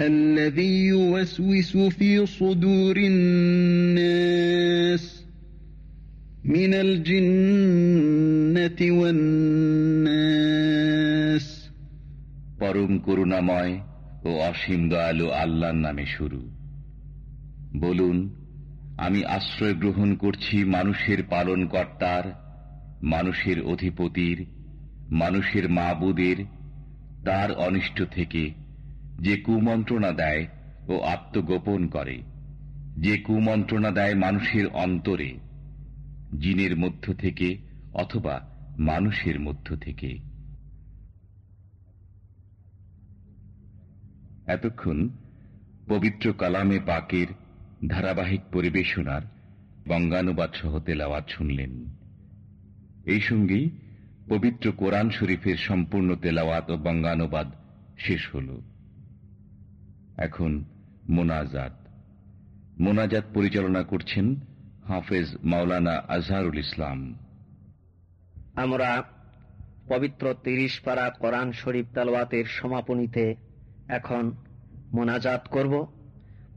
الذي يوسوس في صدور الناس من الجنة والناس পরম করুণাময় ও অসীম দয়ালু আল্লাহর নামে শুরু বলুন আমি আশ্রয় গ্রহণ করছি মানুষের পালন কর্তার মানুষের অধিপতির মানুষের মাবুদের তার অনিষ্ট থেকে যে কুমন্ত্রণা দেয় ও আত্মগোপন করে, যে কুমন্ত্রণা দেয় মানুষের অন্তরে, জিনের মধ্য থেকে অথবা মানুষের মধ্য থেকে। এতক্ষণ পবিত্র কালামে পাকের ধারাবাহিক পরিবেশনার বঙ্গানুবাদ সহ তেলাওয়াত শুনলেন। এই সঙ্গেই পবিত্র কোরআন শরীফের সম্পূর্ণ তেলাওয়াত ও বঙ্গানুবাদ শেষ হল। এখন মোনাজাত। মোনাজাত পরিচালনা করছেন হাফেজ মাওলানা আজহারুল ইসলাম। আমরা পবিত্র তিরিশ পারা কোরআন শরীফ তালওয়াতের সমাপনীতে এখন মোনাজাত করব।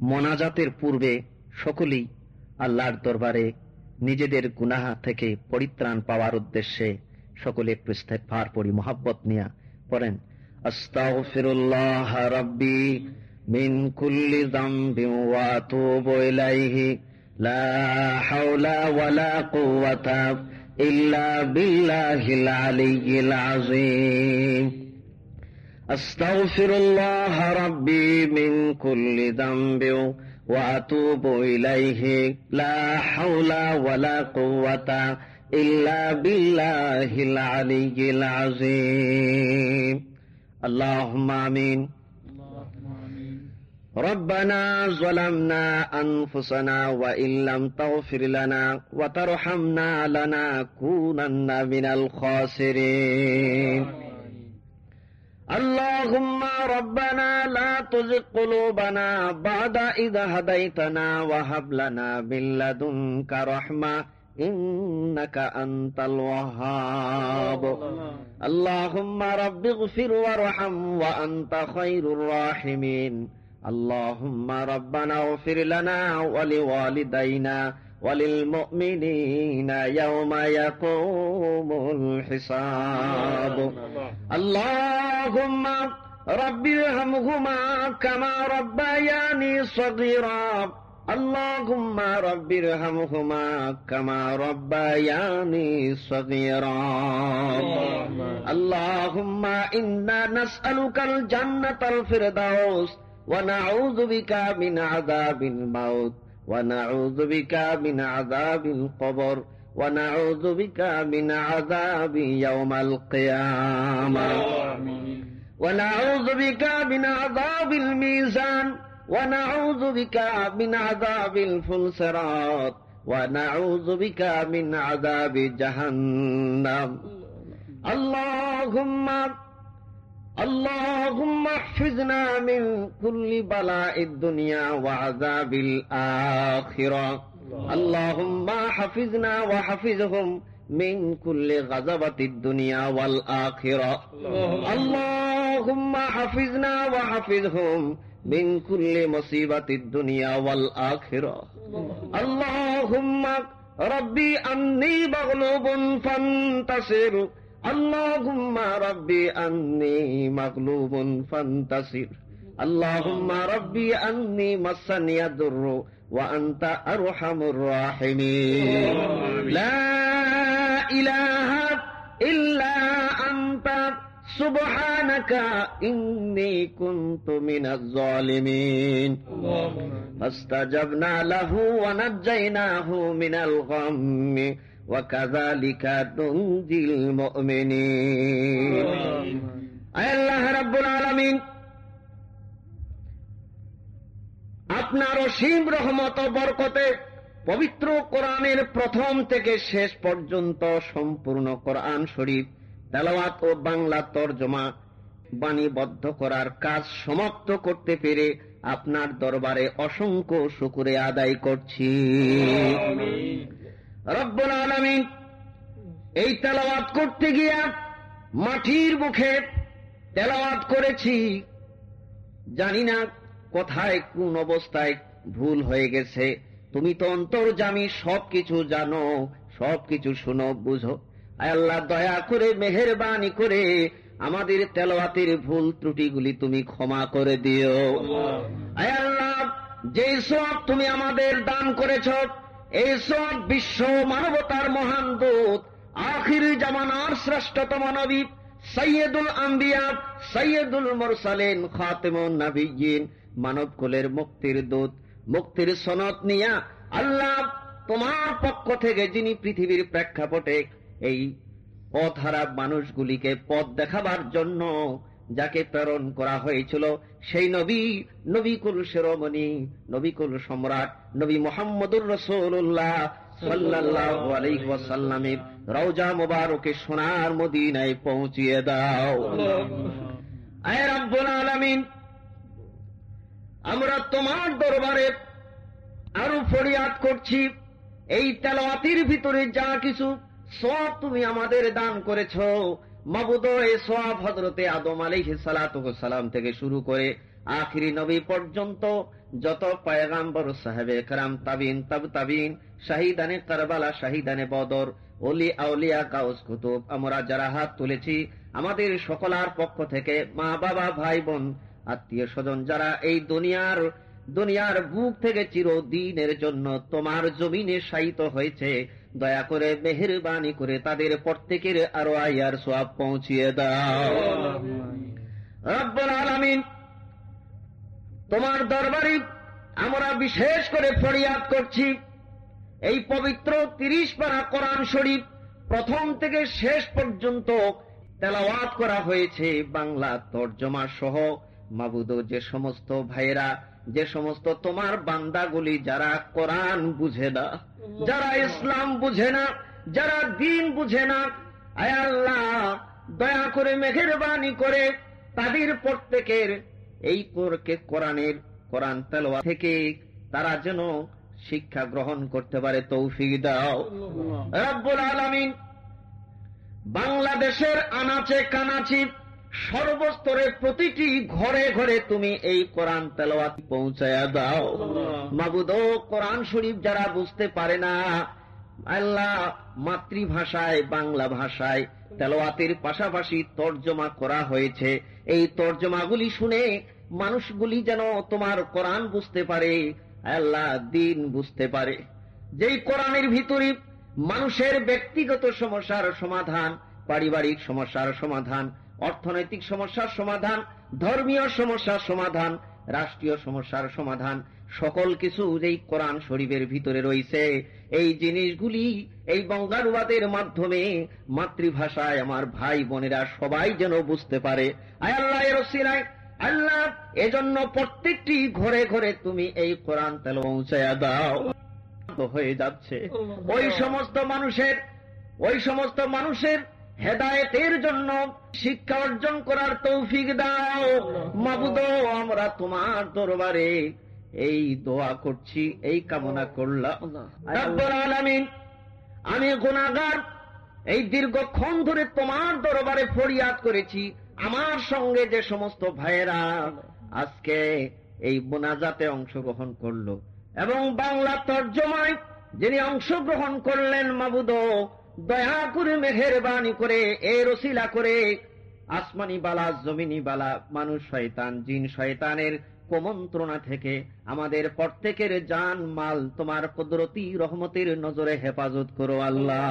মোনাজাতের পূর্বে সকলেই আল্লাহর দরবারে নিজেদের গুনাহা থেকে পরিত্রাণ পাওয়ার উদ্দেশ্যে সকলে ভার পড়ি, মোহাব্বত নিয়া পড়েন। আস্তাগফিরুল্লাহ রাব্বি من كل ذنب وأتوب إليه. لا حول ولا قوة إلا بالله العلي العظيم. أستغفر الله ربي من كل ذنب وأتوب إليه. لا حول ولا قوة إلا بالله العلي العظيم. اللهم آمين. ربنا ظلمنا أنفسنا وإن لم تغفر لنا وترحمنا لنكونن من الخاسرين. اللهم ربنا لا تزغ قلوبنا بعد إذا هديتنا وهب لنا من لدنك رحمة إنك أنت الوهاب. اللهم رب اغفر وارحم وأنت خير الراحمين. اللهم ربنا اغفر لنا ولوالدينا وللمؤمنين يوم يقوم الحساب. اللهم رب ارحمهما كما ربياني صغيرا. اللهم رب ارحمهما كما ربياني صغيرا. اللهم إنا نسألك الجنة الفردوس ونعوذ بك من عذاب الموت ونعوذ بك من عذاب القبر ونعوذ بك من عذاب يوم القيامة. ونعوذ بك من عذاب الميزان ونعوذ بك من عذاب الفلسرات ونعوذ بك من عذاب جهنم. اللهم اللهم احفظنا من كل بلاء الدنيا وعذاب الآخرة اللهم حفظنا وحفظهم من كل غضبة الدنيا والآخرة اللهم حفظنا وحفظهم من كل مصيبة الدنيا والآخرة اللهم ربي أني مغلوب فانتصر اللهم ربي أني مغلوب فانتصر. اللهم ربي أني مسني الضر وأنت أرحم الراحمين. لا إله إلا أنت. سبحانك إني كنت من الظالمين. فاستجبنا له ونجيناه من الغم. আপনার অসীম রহমত বরকতে পবিত্র কোরআনের প্রথম থেকে শেষ পর্যন্ত সম্পূর্ণ কোরআন শরীফ তেলাওয়াত ও বাংলা তর্জমা বাণীবদ্ধ করার কাজ সমাপ্ত করতে পেরে আপনার দরবারে অসংখ্য শুকুরে আদায় করছি। রব্বুল আলমিন এই তেলাওয়াত করতে গিয়া মাটির মুখে তেলাওয়াত করেছি। জানি না কোথায় কোন অবস্থায় ভুল হয়ে গেছে। তুমি তো অন্তর্জামী সবকিছু জানো সবকিছু শুনো বুঝো। আল্লাহ দয়া করে মেহেরবানি করে আমাদের তেলাওয়াতের ভুল ত্রুটিগুলি তুমি ক্ষমা করে দিও। আল্লাহ। যে সব তুমি আমাদের দান করেছ এই সব বিশ্ব মানবতার মহান দূত, আখির জামানার শ্রেষ্ঠতম নবী, সৈয়দুল আম্বিয়া, সৈয়দুল মোরসালেন, খাতেমুন নাবিয়িন মানব কুলের মুক্তির দূত, মুক্তির সনদ নিয়া আল্লাহ তোমার পক্ষ থেকে যিনি পৃথিবীর প্রেক্ষাপটে এই পথহারা মানুষগুলিকে পথ দেখাবার জন্য যাকে প্রেরণ করা হয়েছিল, সেই নবী, নবীকুল শিরোমণি, নবীকুল সম্রাট, নবী মোহাম্মদুর রসুল্লাহ আলাইহি রওজা মোবারকে সোনার মদিনায় পৌঁছিয়ে দাও। আলামিন, আমরা তোমার দরবারে আরও ফরিয়াদ করছি, এই তেলাওয়াতির ভিতরে যা কিছু সব তুমি আমাদের দান করেছ হজরতে আদম সালাম থেকে শুরু করে আখিরি নবী পর্যন্ত যত পায়গাম্বর সাহেবে কারাম তাবিন, তাব তাবিন, শাহিদানে কারবালা, শাহিদানে বদর অলি আউলিয়া, কাউস কুতুব, আমরা যারা হাত তুলেছি, আমাদের সকলার পক্ষ থেকে মা বাবা ভাই বোন আত্মীয় স্বজন যারা এই দুনিয়ার দুনিয়ার বুক থেকে চিরদিনের জন্য তোমার জমিনে শায়িত হয়েছে। দয়া করে মেহরবানি করে তাদের প্রত্যেকের আরও আয়ার সব পৌঁছিয়ে দাও। আলামিন, তোমার দরবারে আমরা বিশেষ করে ফরিয়াদ করছি। এই পবিত্র তিরিশ পারা কোরআন শরীফ প্রথম থেকে শেষ পর্যন্ত তেলাওয়াত করা হয়েছে। বাংলা তর্জমা সহ মাবুদ যে সমস্ত ভাইয়েরা যে সমস্ত তোমার বান্দাগুলি যারা কোরআন বুঝে না যারা ইসলাম বুঝে না যারা দিন বুঝে না আয় আল্লাহ দয়া করে মেঘেরবানি করে তাদের প্রত্যেকের এই কোরকে কোরআনের কোরআন তেলোয়া থেকে তারা যেন শিক্ষা গ্রহণ করতে পারে তৌফিক দাও। রব্বুল আলামিন বাংলাদেশের আনাচে কানাচি সর্বস্তরে প্রতিটি ঘরে ঘরে তুমি এই কোরআন তেলাওয়াত পৌঁছায়া দাও। মাবুদ কোরআন শরীফ যারা বুঝতে পারে না আল্লাহ মাতৃভাষায় বাংলা ভাষায় তেলাওয়াতের পাশাপাশি তর্জমা করা হয়েছে। এই তর্জমাগুলি শুনে মানুষগুলি যেন তোমার কোরআন বুঝতে পারে আল্লাহ দিন বুঝতে পারে। যেই কোরআনের ভিতরে মানুষের ব্যক্তিগত সমস্যার সমাধান পারিবারিক সমস্যার সমাধান অর্থনৈতিক সমস্যার সমাধান ধর্মীয় সমস্যার সমাধান রাষ্ট্রীয় সমস্যার সমাধান সকল কিছু এই কোরআন শরীফের ভিতরে রয়েছে এই জিনিসগুলি এই বঙ্গানুবাদের মাধ্যমে মাতৃভাষায় আমার ভাই বোনেরা সবাই যেন বুঝতে পারে। আয় আল্লাহ আল্লাহ এজন্য প্রত্যেকটি ঘরে ঘরে তুমি এই কোরআন তেল পৌঁছায়া দাও। হয়ে যাচ্ছে। ওই সমস্ত মানুষের ওই সমস্ত মানুষের হেদায়েতের জন্য শিক্ষা অর্জন করার তৌফিক দাও। মাবুদ আমরা তোমার দরবারে এই দোয়া করছি এই কামনা করলাম। আলামিন আমি গুনাহগার এই দীর্ঘক্ষণ ধরে তোমার দরবারে ফরিয়াদ করেছি। আমার সঙ্গে যে সমস্ত ভাইয়েরা আজকে এই মোনাজাতে অংশগ্রহণ করল এবং বাংলা তর্জমায় যিনি অংশগ্রহণ করলেন মাবুদ দয়া করে মেহেরবানি করে এ রসিলা করে আসমানি বালা জমিনি বালা মানুষ শয়তান জিন শয়তানের কুমন্ত্রণা থেকে আমাদের প্রত্যেকের জান মাল তোমার কুদরতি রহমতের নজরে হেফাজত করো আল্লাহ।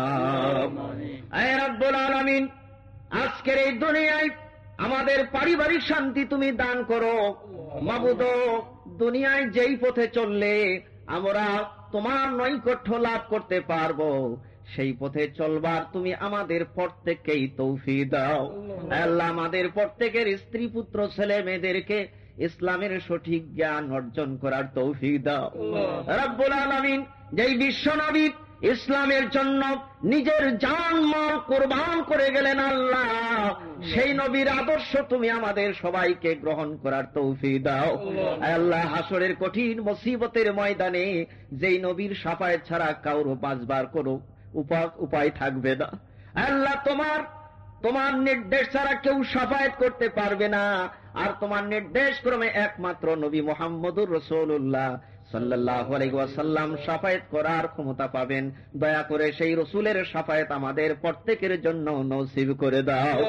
রব্বুল আলামিন আজকের এই দুনিয়ায় আমাদের পারিবারিক শান্তি তুমি দান করো। মাবুদ দুনিয়ায় যেই পথে চললে আমরা তোমার নৈকট্য লাভ করতে পারব। সেই পথে চলবার তুমি আমাদের প্রত্যেককেই তৌফি দাও। আল্লাহ আমাদের প্রত্যেকের স্ত্রী পুত্র ছেলে মেয়েদেরকে ইসলামের সঠিক জ্ঞান অর্জন করার তৌফিক দাও। রব্বুল আলমিন যেই বিশ্বনবী ইসলামের জন্য নিজের জান মাল কোরবান করে গেলেন আল্লাহ। সেই নবীর আদর্শ তুমি আমাদের সবাইকে গ্রহণ করার তৌফি দাও। আল্লাহ হাসরের কঠিন মুসিবতের ময়দানে যেই নবীর সাফায় ছাড়া কাউর বাঁচবার কোনো উপায় থাকবে না। আল্লাহ তোমার তোমার নির্দেশ ছাড়া কেউ সাফায়ত করতে পারবে না। আর তোমার নির্দেশ ক্রমে একমাত্র নবী মোহাম্মদুর রসুল্লাহ সাল্লাহ সাফায়েত করার ক্ষমতা পাবেন। দয়া করে সেই রসুলের সাফায়েত আমাদের প্রত্যেকের জন্য নসিব করে দাও।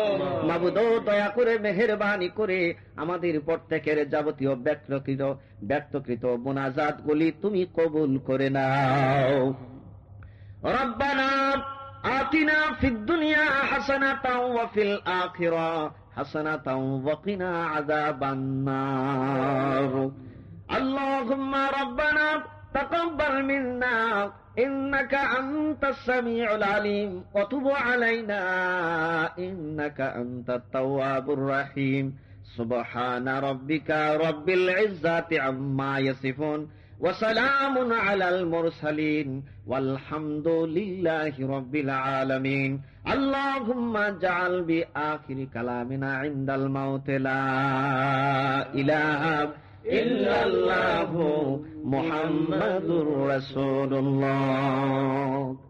মাবুদ দয়া করে মেহরবানি করে আমাদের প্রত্যেকের যাবতীয় ব্যক্তকৃত ব্যক্তকৃত মোনাজাত গুলি তুমি কবুল করে নাও। ربنا آتنا في الدنيا حسنة وفي الآخرة حسنة وقنا عذاب النار. اللهم ربنا تقبل منا إنك أنت السميع العليم وتب علينا إنك أنت التواب الرحيم. سبحان ربك رب العزة عما يصفون. وسلام على المرسلين والحمد لله رب العالمين. اللهم اجعل بآخر كلامنا عند الموت لا إله إلا الله محمد رسول الله.